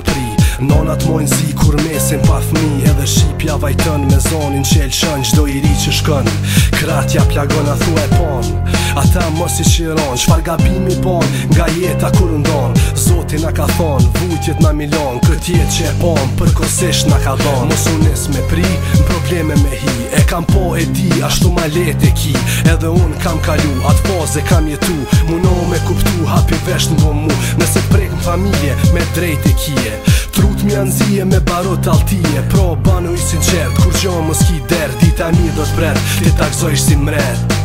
apri Nonat mojnë si kur mesin pa thmi dhe shqipja vajtën me zonin që elqën qdo i ri që shkën kratja plagon a thua e pon ata mos i qiron qfar gabimi pon nga jeta kur ndon Zoti na ka thon vujtjet na milon kët jet që e pon për kosesh na ka don mos unes me pri probleme me hi e kam po e di ashtu ma let e ki edhe un kam kalu at poze kam jetu muno me kuptu hapi vesh në bom nëse prek në familje me drejt e kije Trut mi anë me baro t'altije Pro banu i sinqert, kur gjo mos ki der Dita një do t'bret, ti takzojsh si mret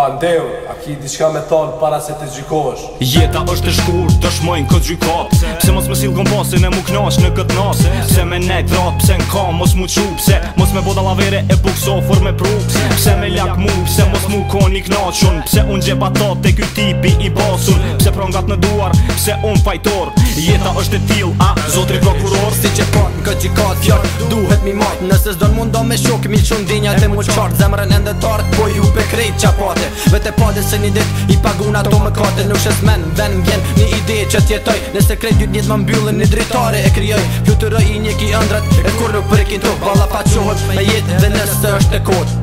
But there, A ki diçka me thonë para se të gjikosh Jeta është e shkurë, të shmojnë këtë gjikatë Pse mos më silë kompasin e mu knash në këtë nasë Pse me nejt vratë, pse në kamë, mos mu Pse mos me boda lavere e bukso, for me pru Pse me lakë mu, pse mos mu koni i knashun Pse unë gjepa ta të kjoj tipi i basun Pse prongat në duar, pse unë fajtor Jeta është e tilë, a, zotri prokuror Si që patë në këtë gjikatë, fjarë, duhet mi matë Nëse zdo në mundon me shokë, mi qundinja të mu qartë Zemrën endetartë, po ju pe krejtë qapate Vete pad edhe se një dit I pagun ato më kate nuk shes men Ven m'gjen një ide që tjetoj Nëse krejt dyt njët më mbyllin një dritare e kryoj Pluturoj i një ki ëndrat E kur nuk përkin të Valla pa qohët Me jetë dhe nëse është e kodë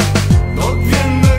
Do t'vjen me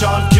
John Q.